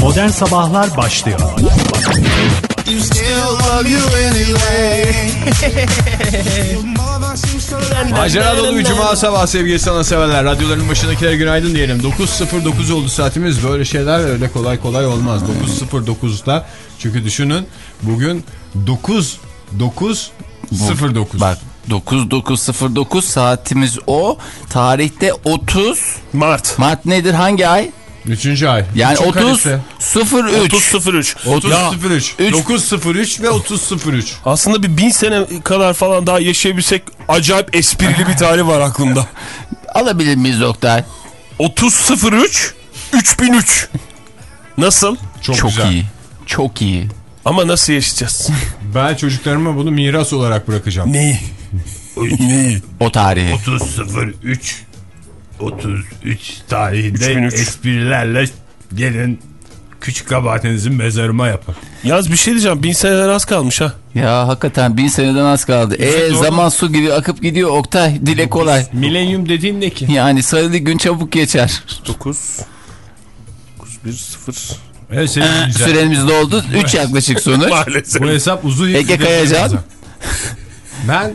Modern Sabahlar başlıyor. Macera dolu bir cuma sabah sevgili sana sevenler. Radyoların başındakilere günaydın diyelim. 9.09 oldu saatimiz. Böyle şeyler öyle kolay kolay olmaz. 9.09'da çünkü düşünün bugün 9 9 09. Bak 9909 saatimiz o. Tarihte 30 Mart. Mart nedir hangi ay? Üçüncü ay. Yani Üçün 30 karesi. 03. 30.03. 30 Ya 03. üç- 9 03 ve 30 03. aslında bir bin sene kadar falan daha yaşayabilsek acayip esprili bir tarih var aklımda. Alabilir miyiz Oktay? 30.03 3003. Nasıl? Çok, Çok güzel. iyi. Çok iyi. Ama nasıl yaşayacağız? Ben çocuklarıma bunu miras olarak bırakacağım. Neyi? Neyi? O tarihi. 30.03 33 tarihinde 3003. esprilerle gelin küçük kabahatinizin mezarıma yapın. Yaz bir şey diyeceğim. Bin seneden az kalmış ha. Ya hakikaten bin seneden az kaldı. E zaman su gibi akıp gidiyor Oktay. Dile kolay. Milenyum dediğin ne ki? Yani sayılı gün çabuk geçer. 9 9 1 0 Evet. Süremiz doldu. 3 yaklaşık sonuç. Maalesef. Bu hesap uzun Ege Kayacan. Ben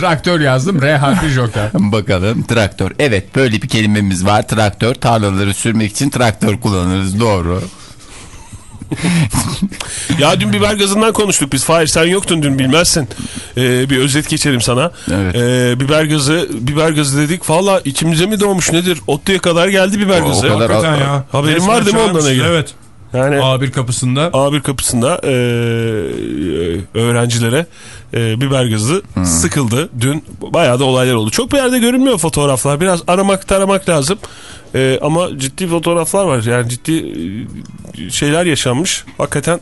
traktör yazdım. R harfi joker. Bakalım traktör. Evet böyle bir kelimemiz var. Traktör tarlaları sürmek için traktör kullanırız. Doğru. Ya dün biber gazından konuştuk biz. Fahir sen yoktun dün bilmezsin. Ee, bir özet geçelim sana. Evet. Ee, biber gazı biber gazı dedik. Valla içimize mi doğmuş nedir? Ottu'ya kadar geldi biber O gazı. kadar- Hakikaten ya. Haberin Resmen var değil mi ondan. Ege? Evet. Yani A1 kapısında. A1 kapısında e, öğrencilere e, biber gazı sıkıldı. Dün bayağı da olaylar oldu. Çok bir yerde görünmüyor fotoğraflar. Biraz aramak taramak lazım. E, ama ciddi fotoğraflar var. Yani ciddi e, şeyler yaşanmış. Hakikaten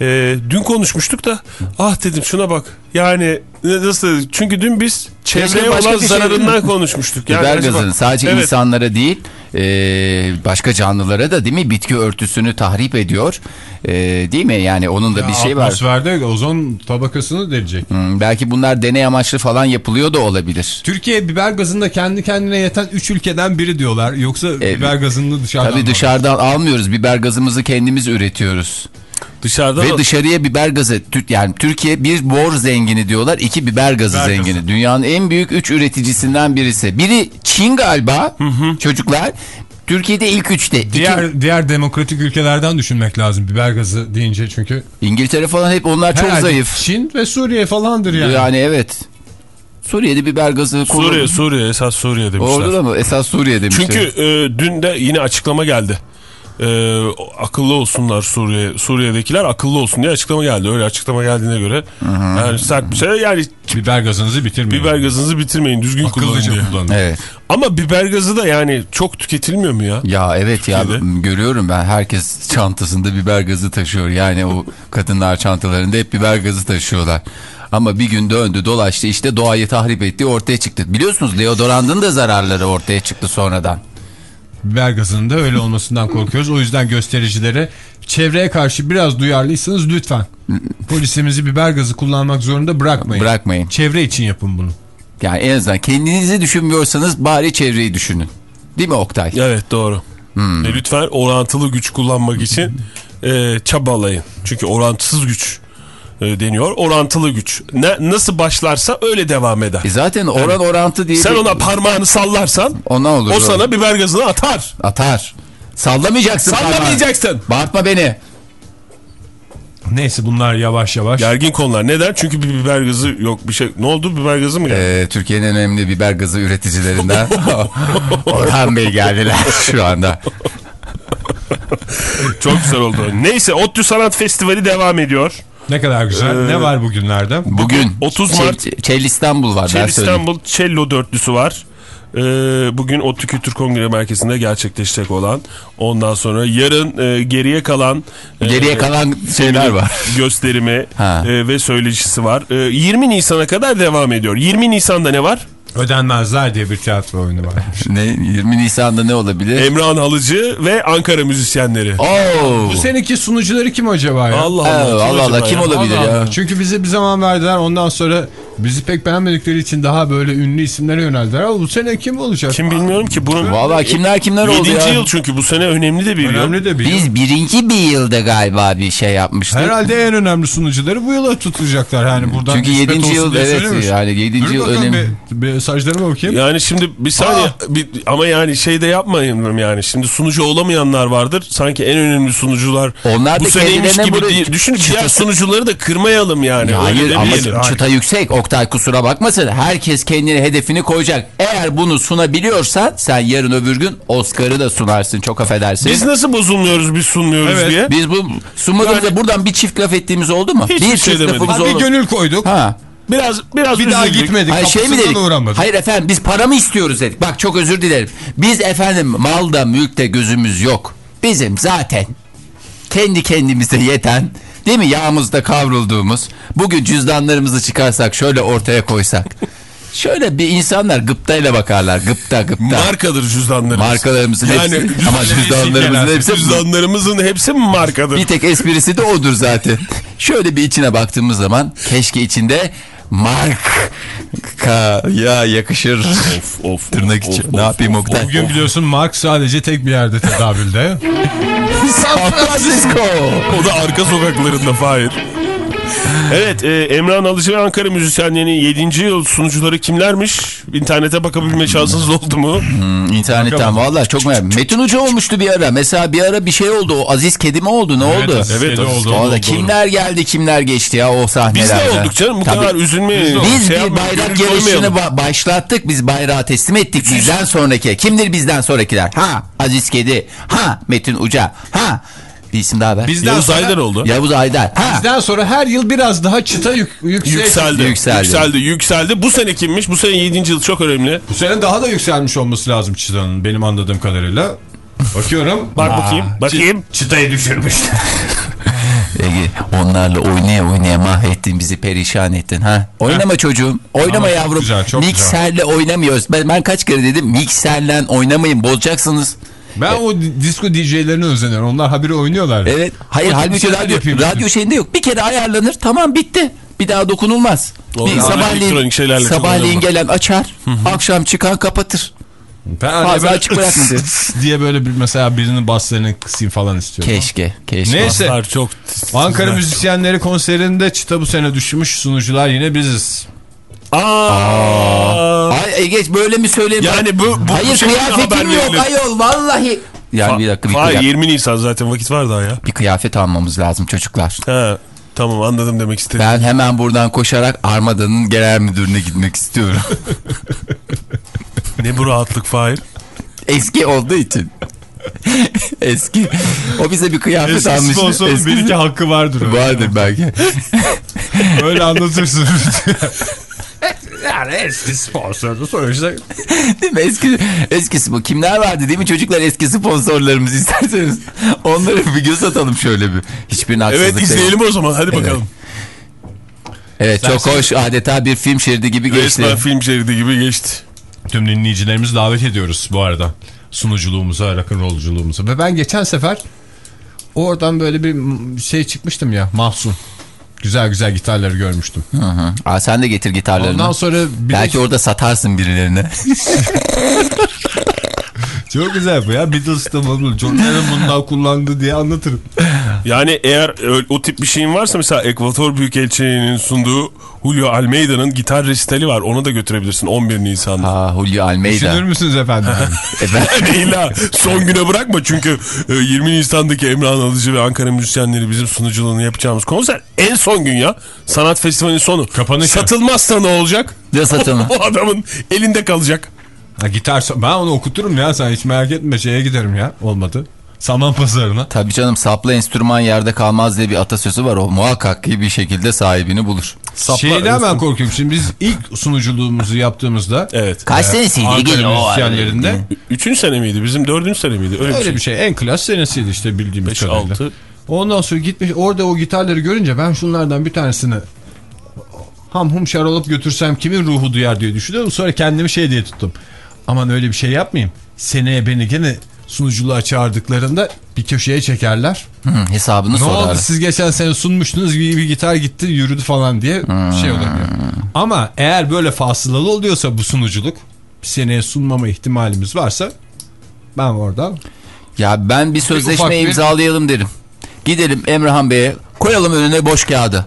e, dün konuşmuştuk da ah dedim şuna bak. Yani nasıl çünkü dün biz çevreye olan şey- zararından konuşmuştuk. Yani Biber gazının sadece Evet. insanlara değil e, başka canlılara da değil mi bitki örtüsünü tahrip ediyor. E, değil mi? Yani onun da bir şey var. Atmosferde ozon tabakasını delecek. Hmm, belki bunlar deney amaçlı falan yapılıyor da olabilir. Türkiye biber gazında kendi kendine yeten 3 ülkeden biri diyorlar. Yoksa biber gazını dışarıdan Tabii dışarıdan almıyoruz. Biber gazımızı kendimiz üretiyoruz. Dışarıda Ve dışarıya biber gazı yani Türkiye bir bor zengini diyorlar, iki biber gazı Biber zengini. gazı. Dünyanın en büyük üç üreticisinden birisi. Biri Çin galiba çocuklar. Türkiye'de ilk üçte. İki- Diğer diğer demokratik ülkelerden düşünmek lazım biber gazı deyince çünkü. İngiltere falan hep onlar çok Herhalde zayıf. Çin ve Suriye falandır yani. Yani. evet. Suriye'de biber gazı Suriye, Suriye esas Suriye demişler. Orada da mı? Esas Suriye demişler. Çünkü e, dün de yine açıklama geldi. E, akıllı olsunlar Suriye Suriye'dekiler akıllı olsun diye açıklama geldi. Öyle açıklama geldiğine göre yani sert bir şey. Yani Biber gazınızı bitirmeyin. biber gazınızı bitirmeyin düzgün kullanın Akıllıca kullanın. Evet. Ama biber gazı da yani çok tüketilmiyor mu ya? Ya evet ya Türkiye'de. görüyorum ben herkes çantasında biber gazı taşıyor. Yani o kadınlar çantalarında hep biber gazı taşıyorlar. Ama bir gün döndü dolaştı işte doğayı tahrip ettiği ortaya çıktı. Biliyorsunuz deodorantın da zararları ortaya çıktı sonradan. Biber gazının da öyle olmasından korkuyoruz. O yüzden göstericilere çevreye karşı biraz duyarlıysanız lütfen polisimizi biber gazı kullanmak zorunda bırakmayın. Bırakmayın. Çevre için yapın bunu. Yani en azından kendinizi düşünmüyorsanız bari çevreyi düşünün. Değil mi Oktay? Evet doğru. E, lütfen orantılı güç kullanmak için e, çabalayın. Çünkü orantısız güç e, deniyor. Orantılı güç. Ne, nasıl başlarsa öyle devam eder. E zaten oran orantı diye Sen bir- ona parmağını sallarsan ona olur. o sana biber gazını atar. atar. Sallamayacaksın. Sallamayacaksın. parmağını. Bağırtma beni. Neyse bunlar yavaş yavaş. Gergin konular. Neden? Çünkü bir biber gazı yok bir şey. Ne oldu? Biber gazı mı geldi? Ee, Türkiye'nin en önemli biber gazı üreticilerinden Orhan Bey geldiler şu anda. Çok güzel oldu. Neyse ODTÜ Sanat Festivali devam ediyor. Ne kadar güzel. Ee, ne var bugünlerde? Bugün 30 Çel- Mart- Çel İstanbul var Çel ben söyleyeyim. İstanbul Cello dörtlüsü var. Ee, bugün ODTÜ Kültür Kongre Merkezi'nde gerçekleşecek olan. Ondan sonra yarın e, geriye kalan e, Geriye kalan şeyler var. gösterimi e, ve söyleşisi var. E, 20 Nisan'a kadar devam ediyor. 20 Nisan'da ne var? Ödenmezler diye bir tiyatro oyunu var. Ne 20 Nisan'da ne olabilir? Emrah'ın Halıcı ve Ankara müzisyenleri. Oo. Bu seneki sunucuları kim acaba ya? Allah Allah. Allah Allah, acaba kim olabilir Allah ya? Allah. Çünkü bize bir zaman verdiler ondan sonra Bizi pek beğenmedikleri için daha böyle ünlü isimlere yöneldiler. Ama bu sene kim olacak? Kim bilmiyorum ki bunun Valla kimler kimler oldu 7. ya. yıl çünkü bu sene önemli de bir yıl. Önemli de bir yıl. Biz birinci bir yılda galiba bir şey yapmıştık. Herhalde en önemli sunucuları bu yıla tutacaklar. Yani buradan Çünkü nispet 7. olsun yıl evet yani 7. Dur yıl önemli. Bir, bir mesajlarıma bakayım. Yani şimdi bir saniye bir- ama yani şey de yapmayın yani şimdi sunucu olamayanlar vardır sanki en önemli sunucular Onlar bu seneymiş gibi bunu- değil. Düşün diğer sunucuları da kırmayalım yani. Ya Hayır ama demeyelim. çıta yüksek. Oktay kusura bakmasın. Herkes kendine hedefini koyacak. Eğer bunu sunabiliyorsan sen yarın öbür gün Oscar'ı da sunarsın. Çok affedersin. Biz nasıl bozulmuyoruz biz sunmuyoruz Evet. diye. Biz bu sunmadığımızda Yani- buradan bir çift laf ettiğimiz oldu mu? Hiçbir bir şey çift demedik. lafımız Ha, bir gönül koyduk. Ha. Biraz biraz Bir daha üzüldük. gitmedik. Hayır şey mi dedik? uğramadık. Hayır efendim biz para mı istiyoruz dedik. Bak çok özür dilerim. Biz efendim malda mülkte gözümüz yok. Bizim zaten kendi kendimize yeten değil mi yağımızda kavrulduğumuz bugün cüzdanlarımızı çıkarsak şöyle ortaya koysak. Şöyle bir insanlar gıptayla bakarlar. Gıpta gıpta. Markadır cüzdanlarımız. Markalarımızın Yani hepsi ama cüzdanlarımızın hepsi Cüzdanlarımızın hepsi mi markadır? bir tek esprisi de odur zaten. Şöyle bir içine baktığımız zaman keşke içinde marka ya yakışır. Of of. Tırnak of, içi. of, Ne of, yapayım of, Oktay? of. Bugün biliyorsun Mark sadece tek bir yerde tedavülde. San Francisco. O da arka sokaklarında Fahir. Evet e, Emrah'ın Alıcı Ankara müzisyenliğinin 7. yıl sunucuları kimlermiş? İnternete bakabilme şansınız oldu mu? Hmm, İnternetten vallahi çok merak Metin Ucu olmuştu bir ara. Mesela bir ara bir şey oldu. O Aziz Kedi mi oldu? Ne oldu? Aziz Evet, Aziz oldu. Orada oldu, kimler geldi kimler geçti ya o Biz sahnelerde. de olduk canım bu Tabii. kadar üzülmeyin. Biz Şey bir yapmayın, bayrak gönül yarışını ba- başlattık. Biz bayrağı teslim ettik. Bizden sonraki. Kimdir bizden sonrakiler? Ha Aziz Kedi. Ha Metin Uca. Ha bir isim daha ver. Bizden Yavuz sonra- Aydar oldu. Yavuz Aydar. Ha. Bizden sonra her yıl biraz daha çıta yük, yükselecek. Yükseldi, Yükseldi. yükseldi. Yükseldi. Bu sene kimmiş? Bu sene 7. yıl çok önemli. Bu sene daha da yükselmiş olması lazım çıtanın benim anladığım kadarıyla. Bakıyorum. Bak bakayım. Bakayım. Çıtayı düşürmüşler. Ege, onlarla oynaya oynaya mahvettin bizi perişan ettin ha. Oynama çocuğum. Oynama Ama çok yavrum. güzel, çok güzel. Mikserle oynamıyoruz. Ben, ben kaç kere dedim mikserle oynamayın bozacaksınız. Ben o disco DJ'lerine özeniyorum. Onlar haberi oynuyorlar. Evet. Hayır O halbuki şeyler radyo, radyo dedim. şeyinde yok. Bir kere ayarlanır tamam bitti. Bir daha dokunulmaz. Doğru. Bir sabahleyin, elektronik şeylerle çok sabahleyin gelen açar. akşam çıkan kapatır. Ben hani Fazla böyle açık bırakmadı. diye böyle bir mesela birinin baslarını kısayım falan istiyorum. Keşke. Keşke. Neyse. Baslar çok. Ankara müzisyenleri konserinde çıta bu sene düşmüş sunucular yine biziz. Aa. Ay Ege böyle mi söyleyeyim? Yani bu, bu Hayır kıyafetim yok verilir. ayol vallahi. Yani bir dakika bir, Hayır kıyafet, 20 Nisan zaten vakit var daha ya. bir kıyafet almamız lazım çocuklar. He, tamam anladım demek istedim. Ben hemen buradan koşarak Armada'nın genel müdürüne gitmek istiyorum. Ne bu rahatlık Fahir? Eski olduğu için. Eski. O bize bir kıyafet Eski almıştı. sponsorun Eski- bir iki hakkı vardır. Vardır belki. Öyle anlatırsın. yani eski sponsordu sonuçta. Değil mi? Eski, eskisi bu. Kimler vardı değil mi çocuklar eski sponsorlarımız isterseniz. Onları bir göz atalım şöyle bir. Hiçbirinin haksızlık Evet değil. izleyelim o zaman hadi bakalım. Evet çok hoş. Adeta bir film şeridi gibi geçti. Resmen film şeridi gibi geçti. Tüm dinleyicilerimizi davet ediyoruz bu arada. Sunuculuğumuza, rock'n'rollculuğumuza. Ve ben geçen sefer oradan böyle bir şey çıkmıştım ya mahzun. Güzel güzel gitarları görmüştüm. Hı hı. Aa, sen de getir gitarlarını. Ondan sonra bir de- Belki orada satarsın birilerine. çok güzel bu ya. Beatles'ta bunu John Lennon bundan kullandı diye anlatırım. Yani eğer o tip bir şeyin varsa mesela Ekvator Büyükelçiliği'nin sunduğu Julio Almeida'nın gitar resitali var. Onu da götürebilirsin 11 Nisan'da. Ha Julio Almeida. Düşünür müsünüz efendim? E Değil ha. Son güne bırakma çünkü e, 20 Nisan'daki Emrah'ın Alıcı ve Ankara müzisyenleri bizim sunuculuğunu yapacağımız konser en son gün ya. Sanat festivalinin sonu. Kapanış. Satılmazsa ne olacak? Ne satın? o adamın elinde kalacak. Ha, gitar ben onu okuturum ya sen hiç merak etme şeye giderim ya olmadı. Saman pazarına. Tabii canım saplı enstrüman yerde kalmaz diye bir atasözü var. O muhakkak ki bir şekilde sahibini bulur. Şeyden ben korkuyorum. Şimdi biz ilk sunuculuğumuzu yaptığımızda Evet. Kaç senesiydi? Ankara müzisyenlerinde Üçüncü sene miydi? Bizim dördüncü sene miydi? Öyle, öyle bir bir şey. şey. En klas senesiydi işte bildiğimiz 5, kadarıyla. 6. Ondan sonra gitmiş orada o gitarları görünce ben şunlardan bir tanesini ham hum şar olup götürsem kimin ruhu duyar diye düşünüyorum. Sonra kendimi şey diye tuttum. Aman öyle bir şey yapmayayım. Seneye beni gene sunuculuğa çağırdıklarında bir köşeye çekerler. Hı, hesabını Ne sorarlar. oldu siz geçen sene sunmuştunuz bir, bir gitar gitti yürüdü falan diye şey olabiliyor. Ama eğer böyle fasılalı oluyorsa bu sunuculuk seneye sunmama ihtimalimiz varsa ben orada Ya ben bir sözleşme ufak bir- imzalayalım derim. Gidelim Emrahan Bey'e koyalım önüne boş kağıdı.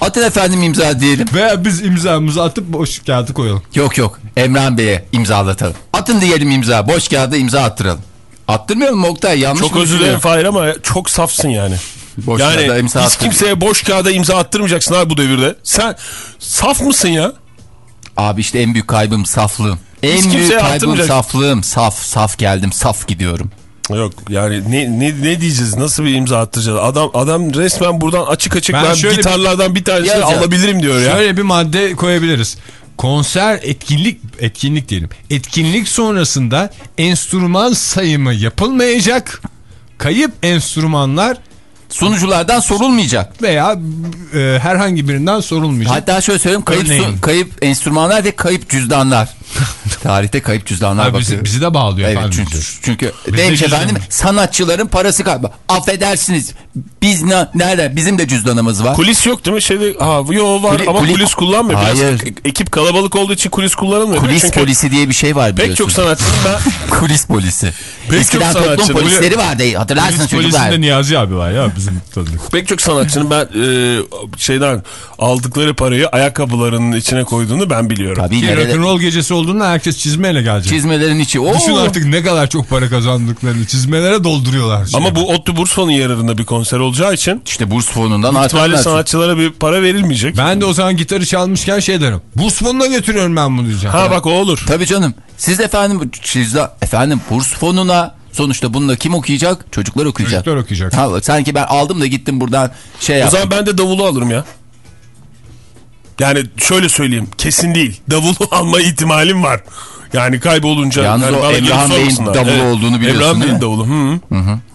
Atın efendim imza diyelim. veya biz imzamızı atıp boş kağıdı koyalım. Yok yok Emrahan Bey'e imzalatalım. Atın diyelim imza. Boş kağıda imza attıralım. Attırmayalım mı Oktay? Yanlış Çok özür dilerim? Fahir ama çok safsın yani. Boş kağıda Yani imza hiç attır. kimseye boş kağıda imza attırmayacaksın abi bu devirde. Sen saf mısın ya? Abi işte en büyük kaybım saflığım. En kimseye büyük kaybım saflığım. Saf saf geldim saf gidiyorum. Yok yani ne, ne, ne diyeceğiz nasıl bir imza attıracağız adam adam resmen buradan açık açık Ben ben, şöyle bir- gitarlardan bir tanesini alabilirim diyor ya. Şöyle bir madde koyabiliriz. Konser etkinlik etkinlik diyelim. Etkinlik sonrasında enstrüman sayımı yapılmayacak. Kayıp enstrümanlar Sunuculardan sorulmayacak. veya e, herhangi birinden sorulmayacak. Hatta şöyle söyleyeyim kayıp, Örneğin. kayıp enstrümanlar ve kayıp cüzdanlar. Tarihte kayıp cüzdanlar Abi bizi, bizi de bağlıyor Evet efendim. çünkü, çünkü cüzdan efendim sanatçıların parası kaybı. Affedersiniz biz ne, nerede bizim de cüzdanımız var. Kulis yok değil mi? Şeyde, ha, yo var Kuli- ama kuli- kulis kullanmıyor. Biraz Hayır. ekip kalabalık olduğu için kulis kullanılmıyor. Kulis Çünkü polisi diye bir şey var Pek biliyorsun. çok sanatçının ben Kulis polisi. Pek Eskiden çok toplum sanatçının- polisleri vardı hatırlarsınız Polis çocuklar. polisinde Niyazi abi var ya bizim tanıdık. pek çok sanatçının ben e, şeyden aldıkları parayı ayakkabılarının içine koyduğunu ben biliyorum. Tabii Ki rock'n'roll gecesi olduğunda herkes çizmeyle gelecek. çizmelerin içi. Oo. Düşün artık ne kadar çok para kazandıklarını çizmelere dolduruyorlar. Ama bu ODTÜ Burs Fonu yararında bir konser olacağı için İşte burs fonundan ihtimalle artarlar. sanatçılara bir para verilmeyecek. ben de o zaman gitarı çalmışken şey derim. Burs fonuna götürüyorum ben bunu diyeceğim. Ha bak o olur. Tabii canım. Siz efendim bu cüzdan efendim burs fonuna sonuçta bununla kim okuyacak? Çocuklar okuyacak. Çocuklar okuyacak. Ha, sanki ben aldım da gittim buradan şey O yaptım. zaman ben de davulu alırım ya. Yani şöyle söyleyeyim kesin değil. Davulu alma ihtimalim var. Yani kaybolunca. Yalnız yani o Emrah'ın Bey'in davulu olduğunu biliyorsun, Emrah'ın Bey'in mi? davulu. Hı.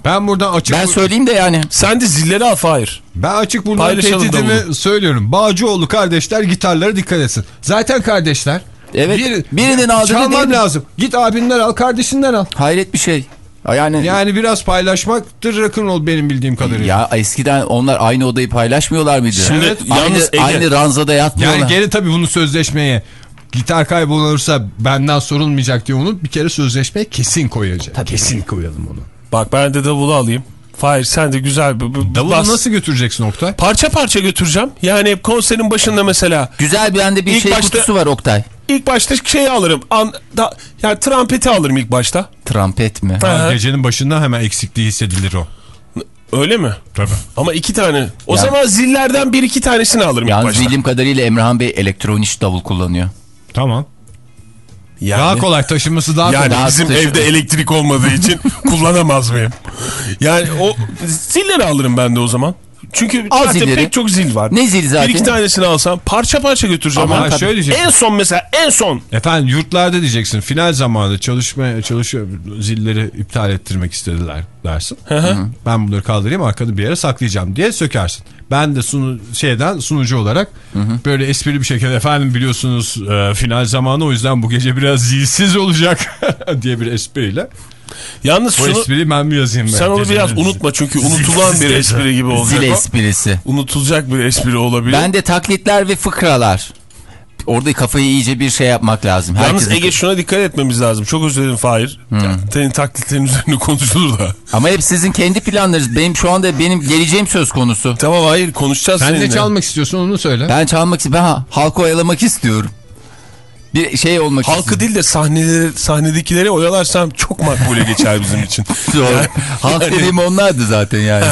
Ben buradan açık Ben söyleyeyim de yani. Sen de zilleri al Fahir. ben açık buradan tehdidimi davulu. söylüyorum. Bağcıoğlu kardeşler gitarlara dikkat etsin. Zaten kardeşler. Evet, birinin aldığını Çalman değil- lazım. Git abinden al kardeşinden al. Hayret bir şey. Yani, Yani biraz paylaşmaktır rock'n'roll benim bildiğim kadarıyla. ya eskiden onlar aynı odayı paylaşmıyorlar mıydı? Şimdi Evet. yalnız aynı, Ege- aynı ranzada yatmıyorlar. Yani geri tabii bunu sözleşmeye gitar kaybolursa benden sorulmayacak diye onu bir kere sözleşmeye kesin koyacak. Kesin koyalım onu. Bak ben de davulu alayım. Fahir sen de güzel bir, Davulu bas. nasıl götüreceksin Oktay? Parça parça götüreceğim. Yani konserin başında mesela Güzel bir bende bir İlk şey başta- kutusu var Oktay. ilk başta şeyi alırım. An, da, yani trampeti alırım ilk başta. Trampet mi? Ha. Ha, Gecenin başında hemen eksikliği hissedilir o. Öyle mi? Tabii. Ama iki tane. O Ya- zaman zillerden bir iki tanesini alırım ilk Yalnız başta. bildiğim kadarıyla Emrahan Bey elektronik davul kullanıyor. Tamam. Yani, Daha kolay taşınması daha yani kolay. Daha bizim taşı- evde elektrik olmadığı için kullanamaz mıyım? Yani o zilleri alırım ben de o zaman. Çünkü zaten zilleri. pek çok zil var. Ne zil zaten? Bir iki tanesini alsam parça parça götüreceğim. Ama şöyle diyeceksin. En son mesela en son. Efendim yurtlarda diyeceksin final zamanı çalışmaya çalışıyor zilleri iptal ettirmek istediler dersin. Ben bunları kaldırayım arkada bir yere saklayacağım diye sökersin. Ben de sunu, şeyden sunucu olarak böyle esprili bir şekilde efendim biliyorsunuz e, final zamanı o yüzden bu gece biraz zilsiz olacak diye bir espriyle. Yalnız Bu şunu espriyi ben mi yazayım? ben? sen onu biraz unutma çünkü unutulan bir espri gibi olacak Zil o. esprisi. Unutulacak bir espri olabilir. Ben de taklitler ve fıkralar. Orada kafayı iyice bir şey yapmak lazım. Yalnız Herkesin- Ege şuna dikkat etmemiz lazım. Çok özür dilerim Fahir. Senin taklitlerin üzerine konuşulur da. Ama hep sizin kendi planlarınız. Benim şu anda benim geleceğim söz konusu. Tamam hayır konuşacağız Sen ne seninle. çalmak istiyorsun onu söyle. Ben çalmak istiyorum. Ben ha- halkı oyalamak istiyorum. Bir şey olmak Halkı değil de sahneleri, sahnedekileri oyalarsam çok makbule geçer bizim için. istiyorum. Halk dediğim onlardı zaten yani.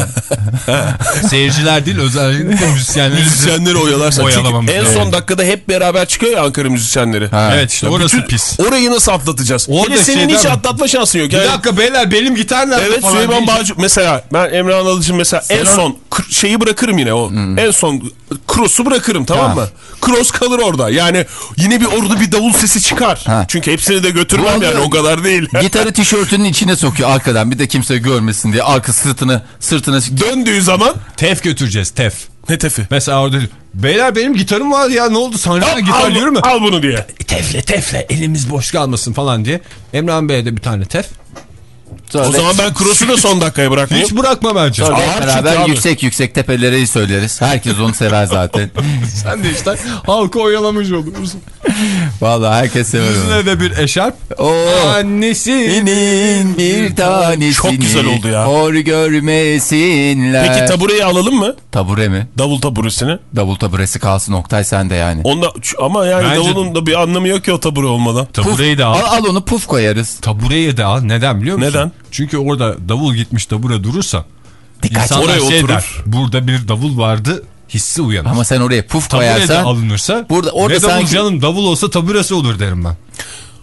Seyirciler değil özellikle müzisyenler. müzisyenleri oyalarsan. Oyalamamız Çünkü en son dakikada hep beraber çıkıyor ya Ankara müzisyenleri. Ha. Evet işte orası Bütün- pis. Orayı nasıl atlatacağız? Orada Hele senin hiç atlatma şansın yok. Bir Yani, dakika beyler benim gitar nerede Evet falan Süleyman. Bağcı mesela ben Emrah Alıcı mesela en son şeyi bırakırım yine o. En son cross'u bırakırım tamam Ha. mı? Cross kalır orada. Yani yine bir orada bir davul sesi çıkar. Ha. Çünkü hepsini de götürmem yani o kadar değil. Gitarı tişörtünün içine sokuyor arkadan. Bir de kimse görmesin diye. Arka sırtını sırtına Döndüğü zaman Tef götüreceğiz tef. ne tefi? Mesela orada beyler benim gitarım var ya ne oldu sahnede Al, gitar yürü mü? al bunu diye. Tefle tefle elimiz boş kalmasın falan diye. Emrah Bey'e de bir tane tef. Sonra O zaman ben cross'u da son dakikaya bırakmayayım. Hiç bırakma bence. Tabii. hep beraber yüksek yüksek tepeleri söyleriz. Herkes onu sever zaten. Sen de işte halkı oyalamış olursun. Vallahi herkes sever onu. Yüzüne de bir eşarp. Oo. Annesi. Senin bir tanesini Çok güzel oldu ya. Hor görmesinler. Peki tabureyi alalım mı? Tabure mi? Davul taburesini. Davul taburesi kalsın Oktay sende yani. Onda, ama yani Bence- davulun da bir anlamı yok ki o tabure olmadan. Tabureyi de al. Al, al onu puf koyarız. Tabureyi de al. Neden biliyor musun? Neden? Çünkü orada davul gitmiş tabure durursa Dikkat. insanlar Oraya şey oturur. der. Burada bir davul vardı hissi uyanır. Ama sen oraya puf tabure de koyarsan alınırsa Burada- orada ne davul sanki- canım davul olsa taburesi olur derim ben.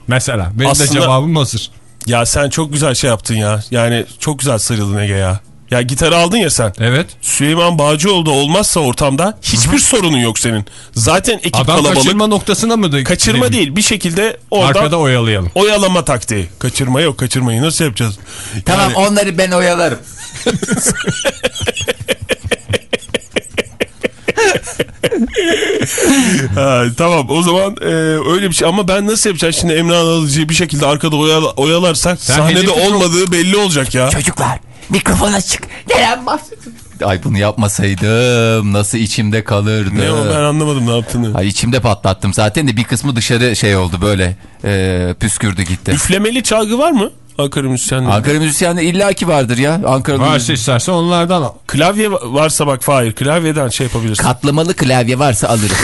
Mesela benim Aslında- de cevabım hazır. Ya sen çok güzel şey yaptın ya. Yani çok güzel sarıldın Ege ya. Ya gitarı aldın ya sen. Evet. Süleyman Bağcıoğlu da olmazsa ortamda hiçbir sorunun yok senin. Zaten ekip Adam kalabalık. kaçırma noktasına mı? da- Kaçırma gidelim? değil bir şekilde orada Arkada oyalayalım. oyalama taktiği. Kaçırma yok kaçırmayı nasıl yapacağız? tamam Yani- onları ben oyalarım. Ha, tamam o zaman e, öyle bir şey ama ben nasıl yapacağım şimdi Emre Alıcı'yı bir şekilde arkada oyala, oyalarsak sahnede olmadığı belli olacak ya. Çocuklar mikrofon açık. Neden bahsediyorsun? Ay bunu yapmasaydım nasıl içimde kalırdı. Ne o ben anlamadım ne yaptığını. Ay içimde patlattım zaten de bir kısmı dışarı şey oldu böyle e, püskürdü gitti. Üflemeli çalgı var mı? Ankara müzisyenleri. Ankara müzisyenleri illaki vardır ya. Ankara'da Varsa istersen onlardan al. Klavye varsa bak Fahir klavyeden şey yapabilirsin. katlamalı klavye varsa alırım.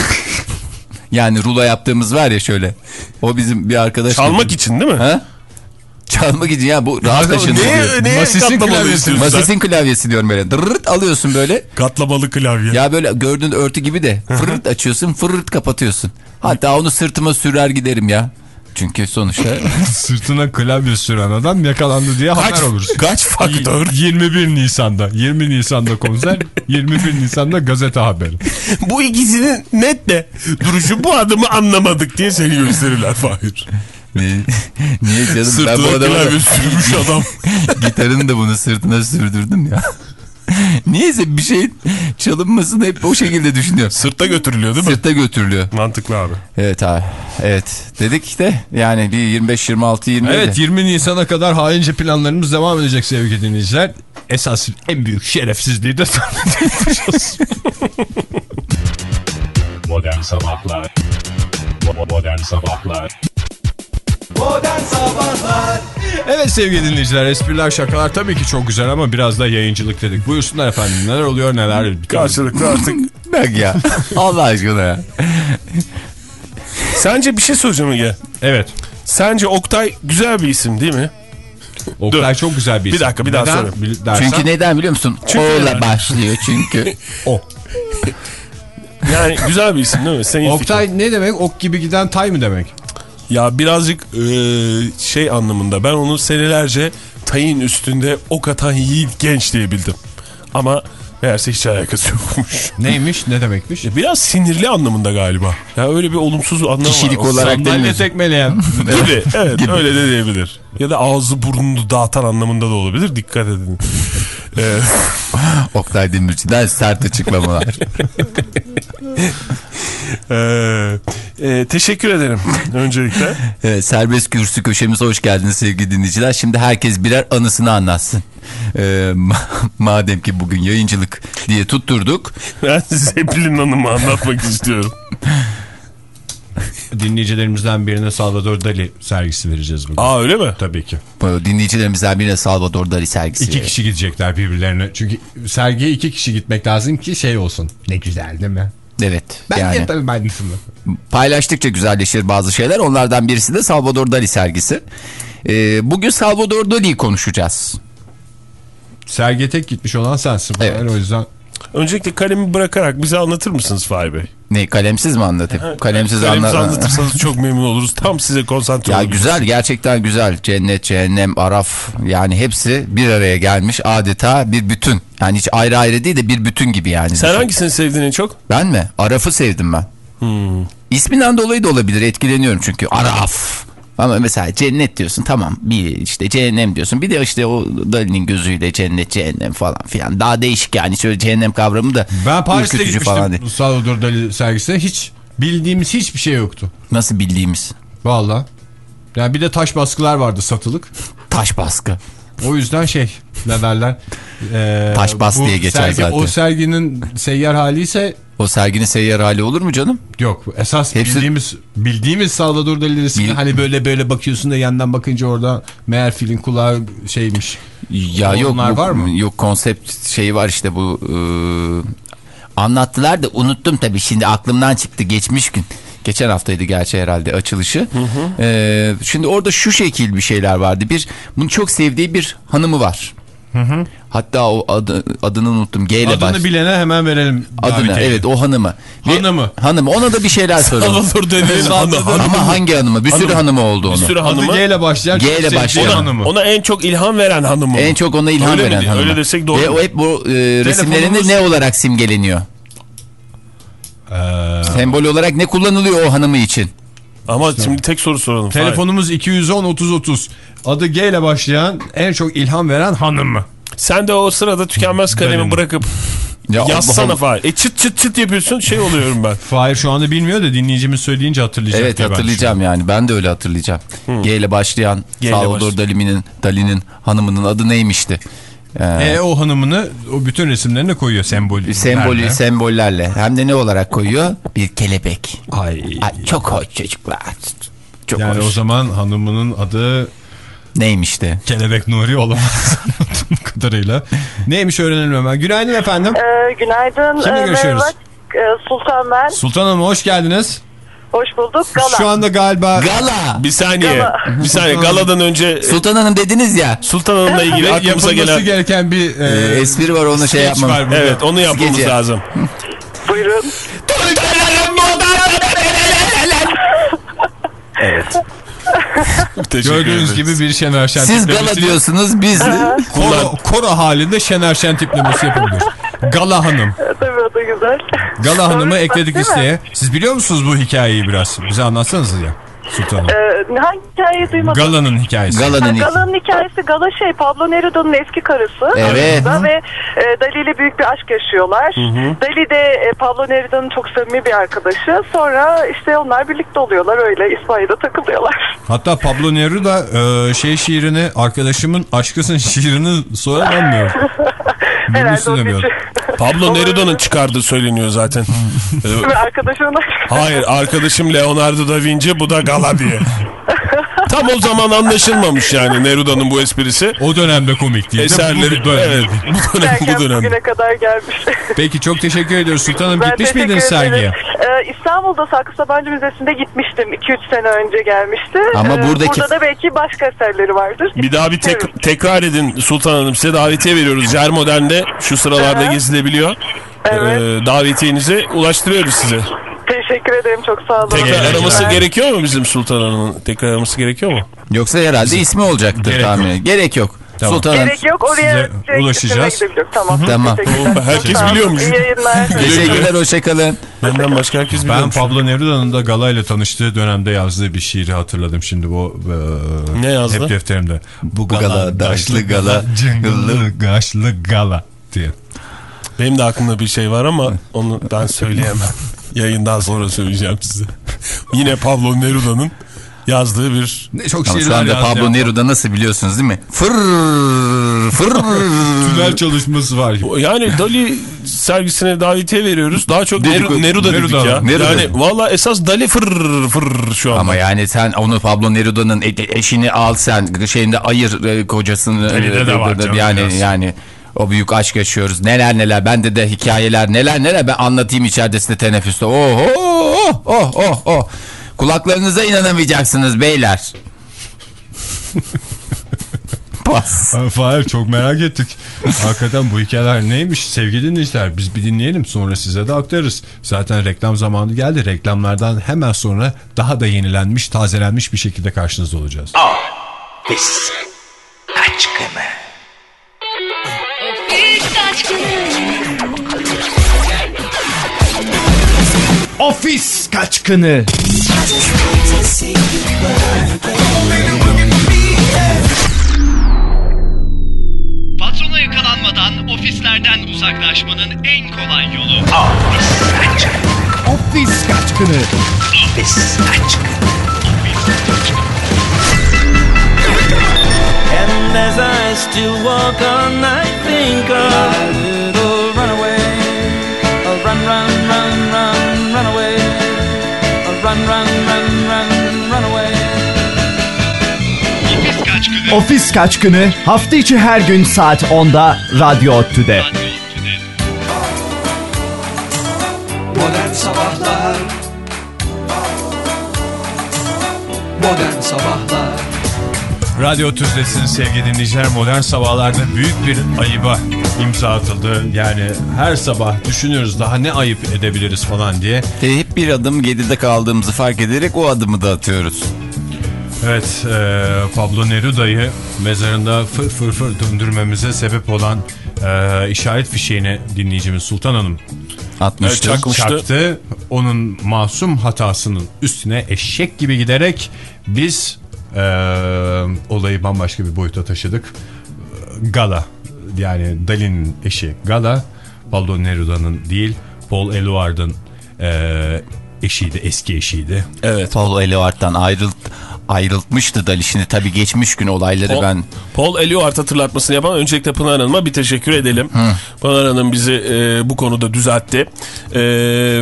yani rulo yaptığımız var ya şöyle. O bizim bir arkadaş. Çalmak için değil mi? Ha? Çalmak için ya bu rahat taşındı. Neye, neye Masisin katlamalı klavyesi. Masisin klavyesi diyorum böyle. Dırırt alıyorsun böyle. Katlamalı klavye. Ya böyle gördüğün örtü gibi de fırırt açıyorsun fırırt kapatıyorsun. Hatta onu sırtıma sürer giderim ya. Çünkü sonuçta Sırtına klavye süren adam yakalandı diye kaç, haber olursun. kaç faktör? 21 Nisan'da. 20 Nisan'da konser, 21 Nisan'da gazete haberi. bu ikisinin net de duruşu bu adımı anlamadık diye seni gösterirler Fahir. Niye, niye canım ben bu Sırtına adamı sürmüş adam. gitarını da bunu sırtına sürdürdüm ya. Niyeyse bir şeyin çalınmasını hep o şekilde düşünüyorum. Sırtta götürülüyor değil mi? Sırtta götürülüyor. Mantıklı abi. Evet abi. Evet. Dedik de yani bir 25 26 27. Evet 20 Nisan'a kadar haince planlarımız devam edecek sevgili dinleyiciler. Esas en büyük şerefsizliği de. Modern Sabahlar Bo- Modern Sabahlar evet sevgili dinleyiciler espriler şakalar tabii ki çok güzel ama biraz da yayıncılık dedik. Buyursunlar efendim neler oluyor neler. Karşılıklı artık. Bak ya. Allah aşkına ya. Sence bir şey soracağım Ege. Evet. Sence Oktay güzel bir isim değil mi? Oktay çok güzel bir Bir isim. dakika, bir daha Neden? sorayım. Bir- dersen- Çünkü neden biliyor musun? Çünkü O'la yani. başlıyor çünkü. o. Yani güzel bir isim değil mi? Senin fikrin. Oktay ne demek? Ok gibi giden tay mı demek? Ya birazcık e, şey anlamında ben onu senelerce tayin üstünde ok atan yiğit genç diye bildim. Ama meğerse hiç alakası yokmuş. Neymiş? Ne demekmiş? Biraz sinirli anlamında galiba. Ya öyle bir olumsuz anlamı Kişilik var. O olarak Sandalye tekmeleyen. Gibi. Evet öyle de diyebilir. Ya da ağzı burnunu dağıtan anlamında da olabilir. Dikkat edin. Ee, Oktay Demirci'den sert açıklamalar. ee, e, teşekkür ederim öncelikle. Evet, serbest kürsü köşemize hoş geldiniz sevgili dinleyiciler. Şimdi herkes birer anısını anlatsın. Ma- madem ki bugün yayıncılık diye tutturduk. Ben Zeppelin Hanım'ı anlatmak istiyorum. Dinleyicilerimizden birine Salvador Dali sergisi vereceğiz bugün. Aa öyle mi? Tabii ki. Dinleyicilerimizden birine Salvador Dali sergisi. İki kişi gidecekler birbirlerine. Çünkü sergiye iki kişi gitmek lazım ki şey olsun. Ne güzel değil mi? Evet. Ben yani yaparım aynısını. paylaştıkça güzelleşir bazı şeyler. Onlardan birisi de Salvador Dali sergisi. Ee, bugün Salvador Dali'yi konuşacağız. Sergiye tek gitmiş olan sensin. Evet. O yüzden Öncelikle kalemi bırakarak bize anlatır mısınız Fahri Bey? Ne kalemsiz mi anlatayım? Kalemsiz Kalemizi anla- anlatırsanız çok memnun oluruz. Tam size konsantre Ya oluruz. güzel gerçekten güzel. Cennet, cehennem, araf yani hepsi bir araya gelmiş adeta bir bütün. Yani hiç ayrı ayrı değil de bir bütün gibi yani. Sen Düşün. hangisini sevdin en çok? Ben mi? Araf'ı sevdim ben. Hmm. İsminden dolayı da olabilir etkileniyorum çünkü. Araf. Ama mesela cennet diyorsun tamam bir işte cehennem diyorsun. Bir de işte o Dali'nin gözüyle cennet cehennem falan filan. Daha değişik yani şöyle cehennem kavramı da ben Paris'te gitmiştim bu Salvador Dali sergisine. Hiç bildiğimiz hiçbir şey yoktu. Nasıl bildiğimiz Valla. Yani bir de taş baskılar vardı satılık. taş baskı. O yüzden şey ne derler? Ee, Taş bas diye geçer sergi, zaten. O serginin seyyar hali ise O serginin seyyar hali olur mu canım? yok. Esas Hepsi- bildiğimiz bildiğimiz Salvador Dali resmi Bil- hani böyle böyle bakıyorsun da yandan bakınca orada meğer filin kulağı şeymiş. Ya yok Onlar bu- var mı? Yok konsept şeyi var işte bu e, anlattılar da unuttum tabii şimdi aklımdan çıktı geçmiş gün. Geçen haftaydı gerçi herhalde açılışı. E, şimdi orada şu şekil bir şeyler vardı. Bir bunu çok sevdiği bir hanımı var. Hatta o adı, adını unuttum. G ile baş. Adını bilene hemen verelim. Adını davetiyeyi. evet o hanımı. Ve- Hanımı. Hanımı ona da bir şeyler soralım. Hanı, hanı, Ama hangi hanımı? Bir sürü Hanım. hanımı oldu bir onun. sürü Adı hanımı. G ile başlayan G ile başlayan. hanımı. Ona en çok ilham veren hanımı. En çok ona ilham Öyle veren hanımı. Öyle desek doğru Ve o hep bu e, resimlerinde ne olarak simgeleniyor? Ee, Sembol olarak ne kullanılıyor o hanımı için? Ama şimdi tek soru soralım. telefonumuz 210 30 30. Adı G ile başlayan en çok ilham veren hanımı. Sen de o sırada tükenmez kalemi Benim. bırakıp Ya yazsana Fahir. E çıt çıt çıt yapıyorsun şey oluyorum ben. Fahir şu anda bilmiyor da dinleyicimiz söyleyince hatırlayacak. Evet ben hatırlayacağım yani. Ben de öyle hatırlayacağım. G ile başlayan G ile Salvador. Dali'nin Dali'nin hanımının adı neymişti? Ee, E o hanımını o bütün resimlerine koyuyor sembol. sembolü sembollerle. Hem de ne olarak koyuyor? Bir kelebek. Ay. Ay, çok hoş çocuklar. Çok Yani hoş. o zaman hanımının adı Neymişti? Kelebek Nuri olamaz. Kadarıyla. Neymiş öğrenelim hemen. Günaydın efendim. Ee, günaydın. Kimle Ee, görüşüyoruz? merhaba. Ee, Sultan ben. Sultan Hanım hoş geldiniz. Hoş bulduk. Gala. Şu anda galiba Gala. Bir saniye. Gala. Bir saniye. Galadan önce Sultan Hanım dediniz ya. Sultan Hanım'la ilgili yapılması gelen... gereken bir e, e, espri var onu şey yapmam. var burada. Evet onu yapmamız Gece. lazım. Buyurun. Teşekkür Gördüğünüz gibi bir Şener Şen Siz tiplemesi. gala diyorsunuz biz Koro, koro halinde Şener Şen tiplemesi yapabilir. Gala Hanım. Tabii o da güzel. Gala Hanım'ı ekledik listeye. Siz biliyor musunuz bu hikayeyi biraz? Bize anlatsanız ya Sultan Hanım. Ee, hangi hikayeyi duymadın? Gala'nın hikayesi. Gala'nın ilk- Gala'nın hikayesi Gala şey Pablo Neruda'nın eski karısı. Evet. Ve e, Dali ile büyük bir aşk yaşıyorlar. Dali de e, Pablo Neruda'nın çok samimi bir arkadaşı. Sonra işte onlar birlikte oluyorlar öyle İspanya'da takılıyorlar. Hatta Pablo Neruda e, şey şiirini arkadaşımın aşkısın şiirini sonra anlıyor. Herhalde Bulmuşsun o demiyor. gücü. Pablo Neruda'nın çıkardığı söyleniyor zaten. Arkadaşımın. Hayır arkadaşım Leonardo da Vinci bu da Gala diye. Tam o zaman anlaşılmamış yani Neruda'nın bu esprisi. O dönemde komik değil. Eserleri Bu dönemde evet, bu dönem bu dönem. bugüne kadar gelmiş. Peki çok teşekkür ediyoruz Sultanım. Ben Gitmiş miydiniz sergiye? Ee, İstanbul'da Saklı Sabancı Müzesi'nde gitmiştim. 2-3 sene önce gelmişti. Ama Ee, buradaki- Burada da belki başka eserleri vardır. Bir daha bir tek- Evet. tekrar edin Sultan Hanım size davetiye veriyoruz. Yer Modern'de şu sıralarda gezilebiliyor. Evet. Ee, davetiyenizi ulaştırıyoruz size. Teşekkür ederim çok sağ olun. Tekrar araması gerekiyor mu bizim Sultan Hanım'ın? Tekrar araması gerekiyor mu? Yoksa herhalde ismi olacaktır Gerek tahmin. Gerek yok. Tamam. Sultan. Gerek yok oraya şey, ulaşacağız. getirmeye gidebilirim. Tamam. Tamam. Herkes biliyormuş. İyi yayınlar. Teşekkürler hoşçakalın. Benden başka herkes Ben biliyormuş. Pablo Neruda'nın da Gala ile tanıştığı dönemde yazdığı bir şiiri hatırladım şimdi bu e, Ne yazdı? Hep defterimde. Bu gala, daşlı gala, cıngıllı gaşlı gala diye. Benim de aklımda bir şey var ama onu ben söyleyemem. Yayından sonra söyleyeceğim size. Yine Pablo Neruda'nın yazdığı bir Ne çok Ama şu anda Pablo. Neruda nasıl biliyorsunuz değil mi? Fır fır. Tünel çalışması var. yani Dali sergisine davetiye veriyoruz. Daha çok Neruda dedik Neruda. ya. Neruda. Yani valla esas Dali fır fır şu an. Ama yani sen onu Pablo Neruda'nın e- eşini al sen şeyinde ayır e, kocasını Dali'de de var canım yani yani o büyük aşk yaşıyoruz. Neler neler bende de hikayeler neler neler ben anlatayım içeride size teneffüste. Oh oh oh oh oh. Kulaklarınıza inanamayacaksınız beyler. Pas. Fahir çok merak ettik. Hakikaten bu hikayeler neymiş sevgili dinleyiciler biz bir dinleyelim sonra size de aktarırız. Zaten reklam zamanı geldi. Reklamlardan hemen sonra daha da yenilenmiş tazelenmiş bir şekilde karşınızda olacağız. Biz aşkını Ofis kaçkını. Patrona yakalanmadan ofislerden uzaklaşmanın en kolay yolu. Ofis kaçkını. biz aşkını And as I still walk on, I think of my little runaway. Oh, run, run, run, run, run away. Oh, run, run, run, run, run away. Ofis Kaçkını Ofis Kaçkını hafta içi her gün saat 10'da Radyo ODTÜ'de. Modern Sabahlar Modern Radyo Tüzdesi'nin sevgili dinleyiciler modern sabahlarda büyük bir ayıba imza atıldı. Yani her sabah düşünüyoruz daha ne ayıp edebiliriz falan diye. E, hep bir adım geride kaldığımızı fark ederek o adımı da atıyoruz. Evet e, Pablo Neruda'yı mezarında fır fır fır döndürmemize sebep olan e, işaret fişeğini dinleyicimiz Sultan Hanım Atmıştı. Evet, çakmıştı. çaktı. Onun masum hatasının üstüne eşek gibi giderek biz e, olayı bambaşka bir boyuta taşıdık. Gala yani Dalin'in eşi Gala Pablo Neruda'nın değil Paul Eluard'ın e, eşiydi eski eşiydi. Evet. Paul Eluard'dan ayrılt, ayrıltmıştı Dalişini. Tabii geçmiş gün olayları Paul, ben... Paul Eluard hatırlatmasını yapan öncelikle Pınar Hanım'a bir teşekkür edelim. Pınar Hanım bizi e, bu konuda düzeltti. E,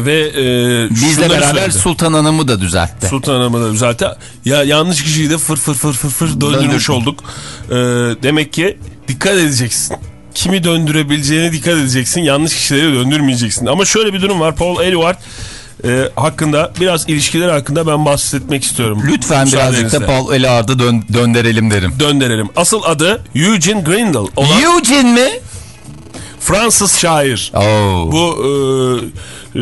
ve e, Bizle beraber söyledi. Sultan Hanım'ı da düzeltti. Sultan Hanım'ı da düzeltti. Ya yanlış kişiyi de fır fır fır fır fır döndürmüş olduk. E, demek ki dikkat edeceksin. Kimi döndürebileceğine dikkat edeceksin. Yanlış kişileri döndürmeyeceksin. Ama şöyle bir durum var. Paul Eluard e, hakkında biraz ilişkiler hakkında ben bahsetmek istiyorum. Lütfen birazcık da. Paul Eluard'ı dön döndürelim derim. döndürelim. Asıl adı Eugene Grindel olan Eugene mi? Fransız şair. Oo. Bu e, e,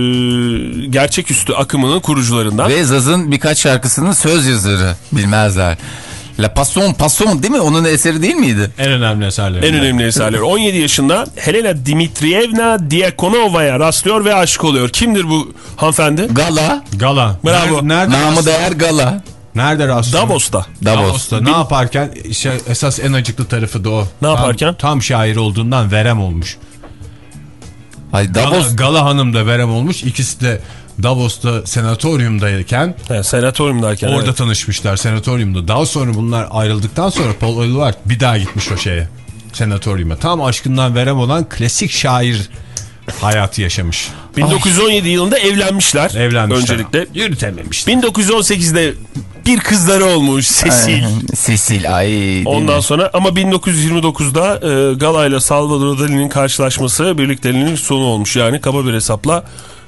gerçeküstü akımının kurucularından. Ve Zaz'ın birkaç şarkısının söz yazarı bilmezler. La Passion Passion değil mi? Onun eseri değil miydi? En önemli eserleri. En önemli eserleri. 17 yaşında Helena Dimitrievna Diakonova'ya rastlıyor ve aşık oluyor. Kimdir bu hanımefendi? Gala. Gala. Bravo. Nerede, nerede, Namı değer Gala. nerede rastlıyor? Davos'ta. Davos. Davos'ta. Ne yaparken işte esas en acıklı tarafı da o. Ne Tam- yaparken? Tam şair olduğundan verem olmuş. Ay Gala, Davos. Gala Hanım da verem olmuş. İkisi de Davos'ta senatoryumdayken He, senatoryumdayken. orada evet. tanışmışlar senatoryumda. Daha sonra bunlar ayrıldıktan sonra Paul Eluard bir daha gitmiş o şeye. Senatoryuma. Tam aşkından verem olan klasik şair hayatı yaşamış. 1917 yılında evlenmişler. Evlenmişler. Öncelikle. Yürütememiş. 1918'de bir kızları olmuş Cecil. Sesil ay. Ondan mi? sonra ama 1929'da e, Gala ile Salvador Dali'nin karşılaşması birlikteliğinin sonu olmuş. Yani kaba bir hesapla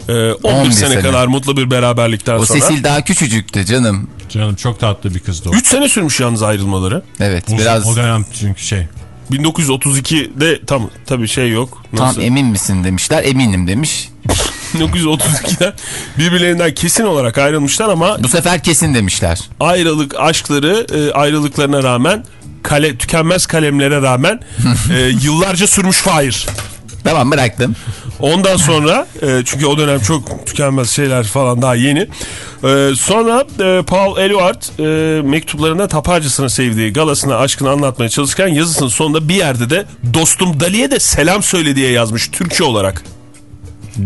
e, 11, 11 sene, sene. kadar mutlu bir beraberlikten O sonra. Sesil daha küçücüktü canım. Canım çok tatlı bir kızdı o. 3 sene sürmüş yalnız ayrılmaları. Evet Uzun- biraz O dönem çünkü şey. 1932'de tam tabii şey yok. tam Nasıl? emin misin demişler. Eminim demiş. 1932'den birbirlerinden kesin olarak ayrılmışlar ama Bu sefer kesin demişler. ayrılık aşkları e, ayrılıklarına rağmen kale tükenmez kalemlere rağmen e, yıllarca sürmüş Fahir. Tamam bıraktım. Ondan sonra e, çünkü o dönem çok tükenmez şeyler falan daha yeni. E, sonra e, Paul Eluard e, mektuplarında taparcasını sevdiği galasına aşkını anlatmaya çalışırken yazısının sonunda bir yerde de dostum Dali'ye de selam söyle diye yazmış Türkçe olarak.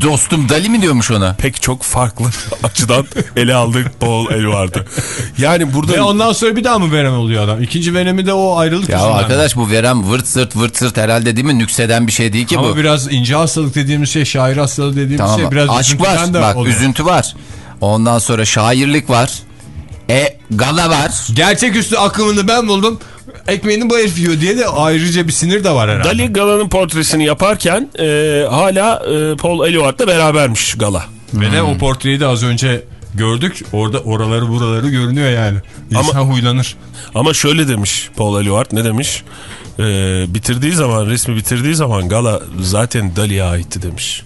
Dostum Dali mi diyormuş ona? Pek çok farklı açıdan ele aldık Paul Eluard'ı. Yani burada Ve ondan sonra bir daha mı verem oluyor adam? İkinci veremi de o ayrılık Ya arkadaş bu verem vırt sırt vırt sırt herhalde değil mi? Nükseden bir şey değil ki Ama bu. biraz ince hastalık dediğimiz şey, şair hastalığı dediğimiz Tamam şey biraz aşk var. de Bak oluyor. üzüntü var. Ondan sonra şairlik var. E gala var. Gerçeküstü akımını ben buldum. Ekmeğini bu herif yiyor diye de ayrıca bir sinir de var herhalde. Dali Gala'nın portresini yaparken e, hala e, Paul Eluard'la berabermiş Gala. Ve de o portreyi de az önce gördük. Orada oraları buraları görünüyor yani. İnsan Ama- huylanır. Ama şöyle demiş Paul Eluard ne demiş? E, bitirdiği zaman resmi bitirdiği zaman Gala zaten Dali'ye aitti demiş.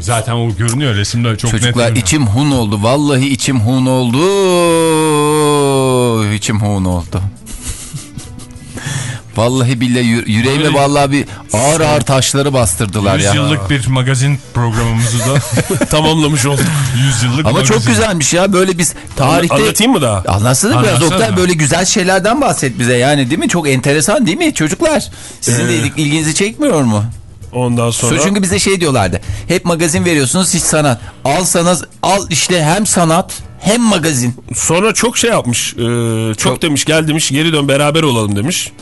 Zaten o görünüyor resimde çok net. Çocuklar içim hun oldu. Vallahi içim hun oldu. İçim hun oldu. Vallahi billahi yü- yüreğime Böyle- vallahi bir ağır ağır taşları bastırdılar 100 ya. yıllık bir magazin programımızı da Tamamlamış olduk. 100 yıllık Ama çok magazin. güzelmiş ya böyle biz tarihte... Anlatayım mı daha? Anlatsana biraz. Oktay böyle güzel şeylerden bahset bize yani değil mi? Çok enteresan değil mi çocuklar? Sizin de il- ilginizi çekmiyor mu? Ondan sonra Çünkü bize şey diyorlardı. Hep magazin veriyorsunuz hiç sanat. Al sana al işte hem sanat hem magazin. Sonra çok şey yapmış. e, çok, demiş gel demiş geri dön beraber olalım demiş.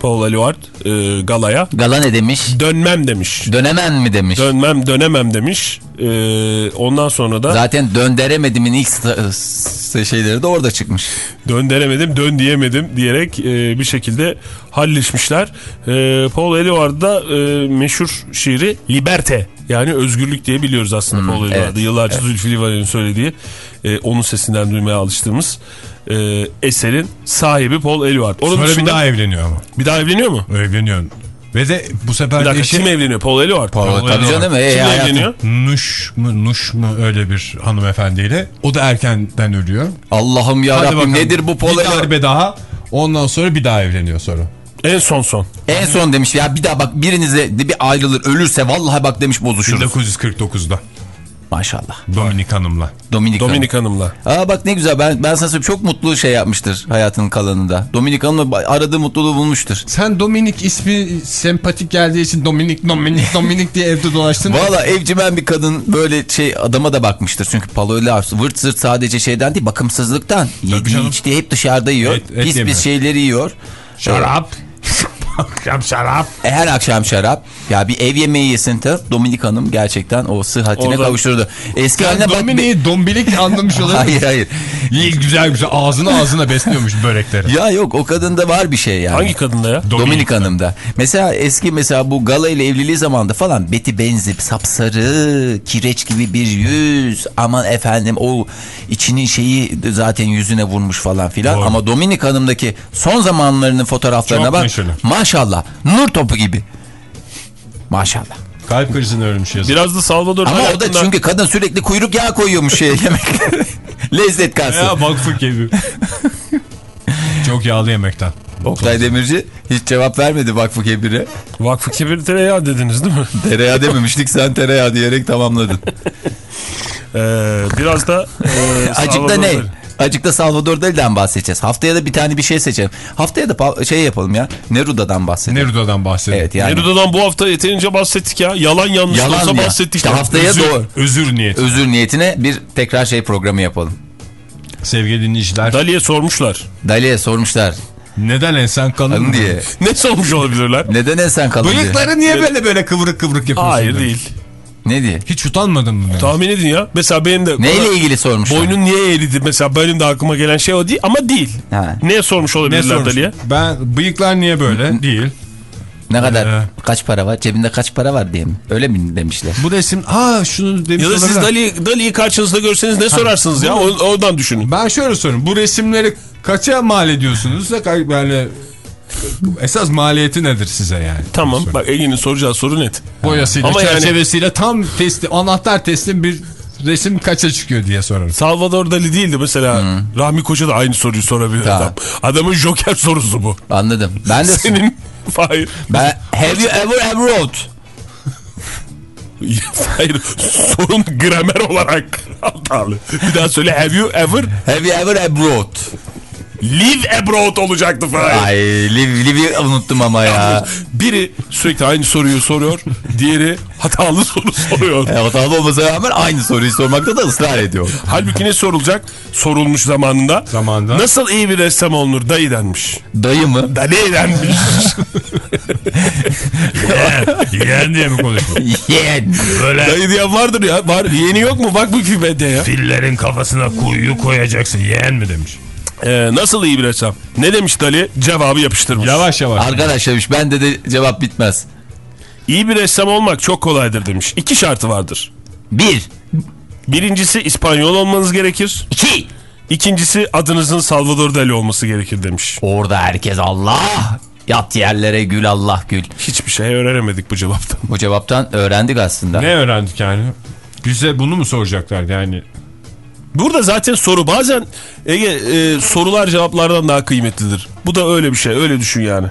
Paul Eluard e, galaya. Gala ne demiş? Dönmem demiş. Dönemen mi demiş? Dönmem dönemem demiş. E, ondan sonra da Zaten dönderemedimin ilk şeyleri de orada çıkmış. döndüremedim dön diyemedim diyerek e, bir şekilde halleşmişler. E, Paul Eluard da e, meşhur şiiri Liberte yani özgürlük diye biliyoruz aslında Paul Eluard'ı. evet, Yıllarca Zülfü Livaneli'nin söylediği e, onun sesinden duymaya alıştığımız e, eserin sahibi Paul Eluard. Onun Sonra bir dışında- daha evleniyor ama. bir daha evleniyor mu? Evleniyor. Ve de bu sefer Bir dakika eşi kim evleniyor? Paul Eluard. Paul, tabii canım. E, Kim hayatım. evleniyor? Nuş mu Nuş mu öyle bir hanımefendiyle. O da erkenden ölüyor. Allah'ım ya Rabbim nedir bu Paul Bir Eluard? darbe daha. Ondan sonra bir daha evleniyor sonra. En son son. En son demiş ya bir daha bak birinize de bir ayrılır ölürse vallahi bak demiş bozuşuruz. 1949'da Maşallah. Dominik Hanım'la. Dominik, Dominik Hanım'la. Hanım. Aa bak ne güzel ben, ben sana söyleyeyim çok mutlu şey yapmıştır hayatının kalanında. Dominik Hanım'la aradığı mutluluğu bulmuştur. Sen Dominik ismi sempatik geldiği için Dominik Dominik Dominik diye evde dolaştın. Valla evcimen bir kadın böyle şey adama da bakmıştır. Çünkü Paloyla vırt zırt sadece şeyden değil bakımsızlıktan. Yediği içtiği hep dışarıda yiyor. Et- et pis yemiyor. pis şeyleri yiyor. Şarap. Akşam şarap. E, Her akşam şarap. Ya bir ev yemeği yesin de Dominik Hanım gerçekten o sıhhatine Orada- kavuşturdu. Eski Sen haline bak. Dominik'i dombilik anlamış olabilir Hayır hayır. İyi güzel güzel ağzına ağzına besliyormuş börekleri. Ya yok o kadında var bir şey yani. Hangi kadında ya? Dominik Hanım'da. Mesela eski mesela bu Gala ile evliliği zamanında falan Betty benzip sapsarı, kireç gibi bir yüz. Aman efendim o içinin şeyi zaten yüzüne vurmuş falan filan. Doğru. Ama Dominik Hanım'daki son zamanlarının fotoğraflarına Çok bak. neşeli. Maşallah. Nur topu gibi. Maşallah. Kalp krizine ölmüş yazık. Biraz da Salvador Ama Dali o da çünkü kadın sürekli kuyruk yağı koyuyormuş şeye yemeklere. Lezzet kalsın. Ya vakfı gibi. Çok yağlı yemekten. Oktay Demirci hiç cevap vermedi Vakfı Kebir'e. Vakfı Kebir tereyağı dediniz değil mi? Tereyağı dememiştik sen tereyağı diyerek tamamladın. Ee, biraz da e, Acıkta ne? Acıkta Salvador Dali'den bahsedeceğiz. Haftaya da bir tane bir şey seçelim. Haftaya da şey yapalım ya. Neruda'dan bahsedelim. Neruda'dan bahsedelim. Evet yani. Neruda'dan bu hafta yeterince bahsettik ya. Yalan yanlış Yalan olsa ya. bahsettik. İşte ya. haftaya özür, doğru. özür niyeti. Özür niyetine bir tekrar şey programı yapalım. Sevgili dinleyiciler. Dali'ye sormuşlar. Dali'ye sormuşlar. Neden ensen kalın mı? diye. Ne sormuş olabilirler? Neden esen kalın diye. Bıyıkları niye böyle böyle kıvrık kıvrık yapıyorsun? Hayır değil. Ne diye? Hiç utanmadın mı? Tahmin edin ya. Mesela benim de... Neyle ilgili sormuşlar? Boynun niye eğridi? Mesela benim de aklıma gelen şey o değil ama değil. Ha. Ne sormuş Ne olabilirler sormuş? Dali'ye? Ben bıyıklar niye böyle? Değil. Ne kadar? Ee. Kaç para var? Cebinde kaç para var diye mi? Öyle mi demişler? Bu resim aa şunu demiş Ya da siz. Dali'yi Dali karşınızda görseniz ne sorarsınız ya? O- Oradan düşünün. Ben şöyle sorayım. Bu resimleri kaça mal ediyorsunuz? Yani esas maliyeti nedir size yani? Tamam. Bak Ege'nin soracağı soru net. Boyasıyla, Ama yani- çerçevesiyle tam testi, anahtar teslim bir resim kaça çıkıyor diye sorarım. Salvador Dali değildi mesela. Rahmi Koça da aynı soruyu sorabilir Tamam. adam. Adamın joker sorusu bu. Anladım. Ben de Senin Hayır. ben have you ever ever wrote? Hayır. Sorun gramer olarak hatalı. Bir daha söyle. Have you ever Have you ever abroad? Live abroad olacaktı Fahir. Ay live, live'i unuttum ama ya. Biri sürekli aynı soruyu soruyor. Diğeri hatalı soru soruyor. E, hatalı olmasına rağmen aynı soruyu sormakta da ısrar ediyor. Halbuki ne sorulacak? Sorulmuş zamanında. Zamanında. Nasıl iyi bir ressam olunur? Dayı denmiş. Dayı mı? Dayı denmiş. Yeğen diye mi konuşuyor? Yeğen. Böyle Dayı diyen vardır ya. Var. Yeni yok mu? Bak bu küpede ya. fillerin kafasına kuyu koyacaksın yeğen mi demiş. Ee, nasıl iyi bir ressam? Ne demiş Dali? Cevabı yapıştırmış. Yavaş yavaş. Arkadaş demiş bende de cevap bitmez. İyi bir ressam olmak çok kolaydır demiş. İki şartı vardır. Bir. Birincisi İspanyol olmanız gerekir. iki. İkincisi adınızın Salvador Dali olması gerekir demiş. Orada herkes Allah. Yat yerlere gül Allah gül. Hiçbir şey öğrenemedik bu cevaptan. Bu cevaptan öğrendik aslında. Ne öğrendik yani? Bize bunu mu soracaklar yani? Burada zaten soru bazen Ege e, sorular cevaplardan daha kıymetlidir. Bu da öyle bir şey öyle düşün yani.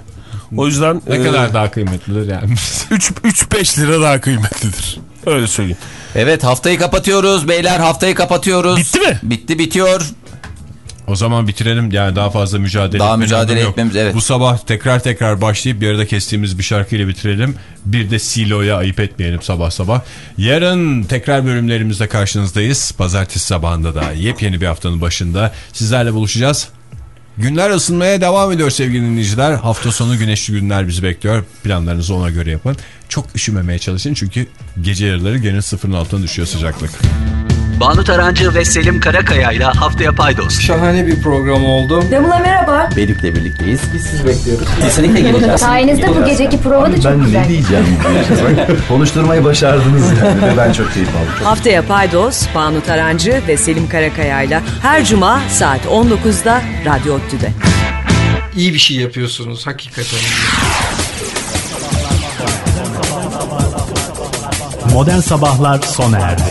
O yüzden Ne kadar daha kıymetlidir yani? 3-5 lira daha kıymetlidir. Öyle söyleyeyim. Evet haftayı kapatıyoruz beyler haftayı kapatıyoruz. Bitti mi? Bitti bitiyor. O zaman bitirelim. Yani daha fazla mücadele Daha mücadele anlamı yok. etmemiz, evet. Bu sabah tekrar tekrar başlayıp bir arada kestiğimiz bir şarkıyla bitirelim. Bir de Silo'ya ayıp etmeyelim sabah sabah. Yarın tekrar bölümlerimizde karşınızdayız. Pazartesi sabahında da yepyeni bir haftanın başında sizlerle buluşacağız. Günler ısınmaya devam ediyor sevgili dinleyiciler. Hafta sonu güneşli günler bizi bekliyor. Planlarınızı ona göre yapın. Çok üşümemeye çalışın çünkü gece yarıları gene sıfırın altına düşüyor sıcaklık. Banu Tarancı ve Selim Karakaya ile Haftaya Paydos. Şahane bir program oldu. Demula merhaba. Bedük'le birlikteyiz. Biz sizi bekliyoruz. Kesinlikle geleceğiz. Sayenizde bu geceki prova da çok ben güzel. ne diyeceğim? Konuşturmayı başardınız yani. Ben çok keyif aldım. Haftaya Paydos, Banu Tarancı ve Selim Karakaya'yla her cuma saat 19'da Radyo Ottü'de. İyi bir şey yapıyorsunuz hakikaten. Modern Sabahlar sona erdi.